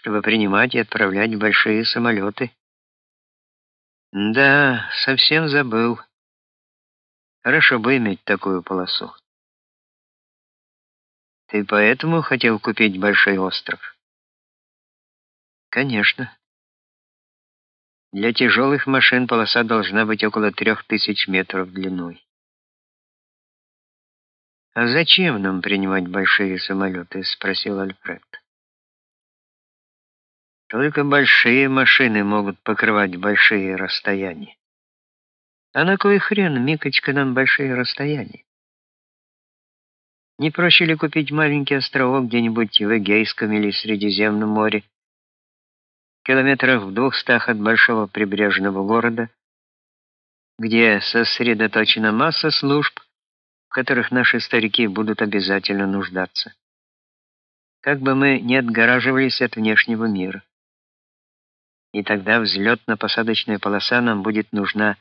чтобы принимать и отправлять большие самолеты. Да, совсем забыл. Хорошо бы иметь такую полосу. Ты поэтому хотел купить большой остров? Конечно. Для тяжелых машин полоса должна быть около трех тысяч метров длиной. А зачем нам принимать большие самолеты?» — спросил Альфред. Только большие машины могут покрывать большие расстояния. А на кой хрен, Микочка, нам большие расстояния? Не проще ли купить маленький островок где-нибудь в Эгейском или Средиземном море, километрах в двухстах от большого прибрежного города, где сосредоточена масса служб, в которых наши старики будут обязательно нуждаться. Как бы мы ни отгораживались от внешнего мира. И тогда взлетно-посадочная полоса нам будет нужна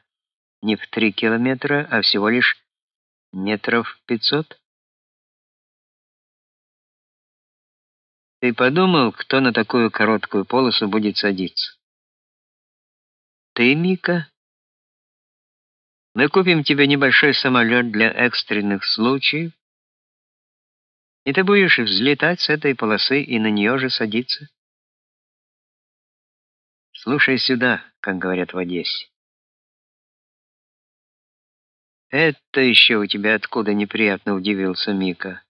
не в три километра, а всего лишь метров пятьсот. Ты подумал, кто на такую короткую полосу будет садиться? Ты, Мика? Мы купим тебе небольшой самолет для экстренных случаев, и ты будешь взлетать с этой полосы и на нее же садиться. Слушай сюда, как говорят в Одессе. Это еще у тебя откуда неприятно удивился Мика.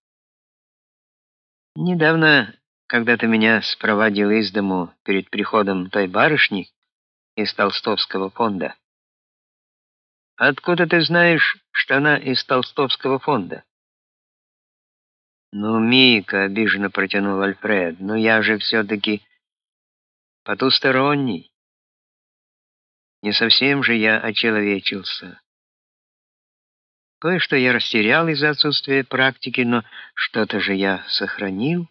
Недавно когда ты меня спровадил из дому перед приходом той барышни из Толстовского фонда. Откуда ты знаешь, что она из Толстовского фонда? Ну, Мика, обиженно протянул Альфред. Но я же все таки потусторонний. Не совсем же я очеловечился. Кое-что я растерял из-за отсутствия практики, но что-то же я сохранил.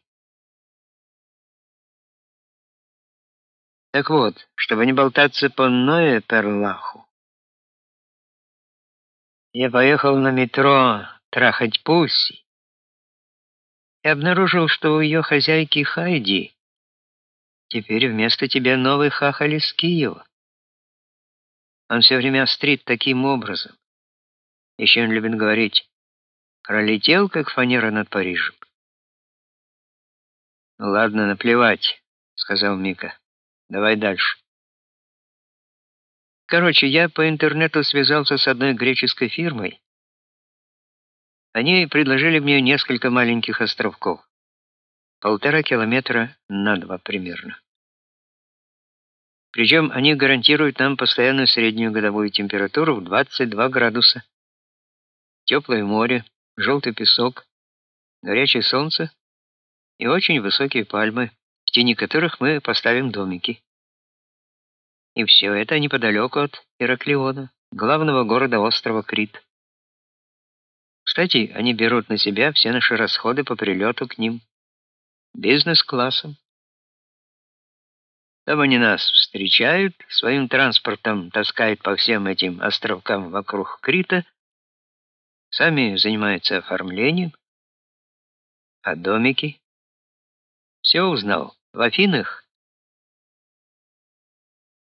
Так вот, чтобы не болтаться по Ное Перлаху, я поехал на метро трахать Пусси и обнаружил, что у ее хозяйки Хайди теперь вместо тебя новый хахаль из Киева. Он все время острит таким образом. Еще он любит говорить «пролетел, как фанера над Парижем». «Ну ладно, наплевать», — сказал Мика. Давай дальше. Короче, я по интернету связался с одной греческой фирмой. Они предложили мне несколько маленьких островков. Полтора километра на два примерно. Причем они гарантируют нам постоянную среднюю годовую температуру в 22 градуса. Теплое море, желтый песок, горячее солнце и очень высокие пальмы в тени которых мы поставим домики. И все это неподалеку от Ираклиона, главного города острова Крит. Кстати, они берут на себя все наши расходы по прилету к ним бизнес-классом. Там они нас встречают, своим транспортом таскают по всем этим островкам вокруг Крита, сами занимаются оформлением, а домики все узнал. В Афинах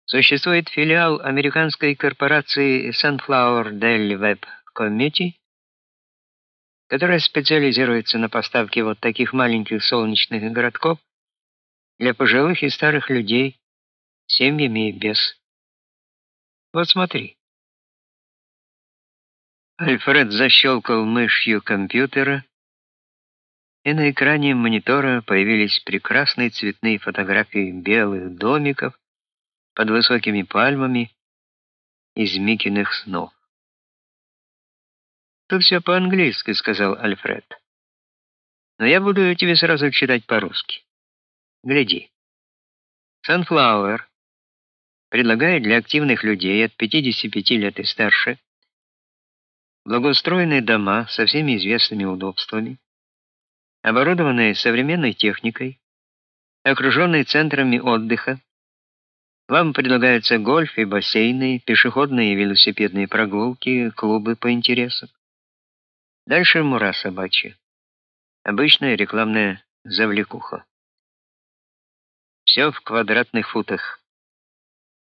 существует филиал американской корпорации Sunflower Daily Web Committee, которая специализируется на поставке вот таких маленьких солнечных городков для пожилых и старых людей, семьями и без. Вот смотри. Альфред защелкал мышью компьютера, и на экране монитора появились прекрасные цветные фотографии белых домиков под высокими пальмами из Микиных снов. «Тут все по-английски», — сказал Альфред. «Но я буду тебе сразу читать по-русски. Гляди. Sunflower предлагает для активных людей от 55 лет и старше благоустроенные дома со всеми известными удобствами, оборудованные современной техникой, окруженные центрами отдыха. Вам предлагаются гольф и бассейны, пешеходные и велосипедные прогулки, клубы по интересам. Дальше мура собачья. Обычная рекламная завлекуха. Все в квадратных футах.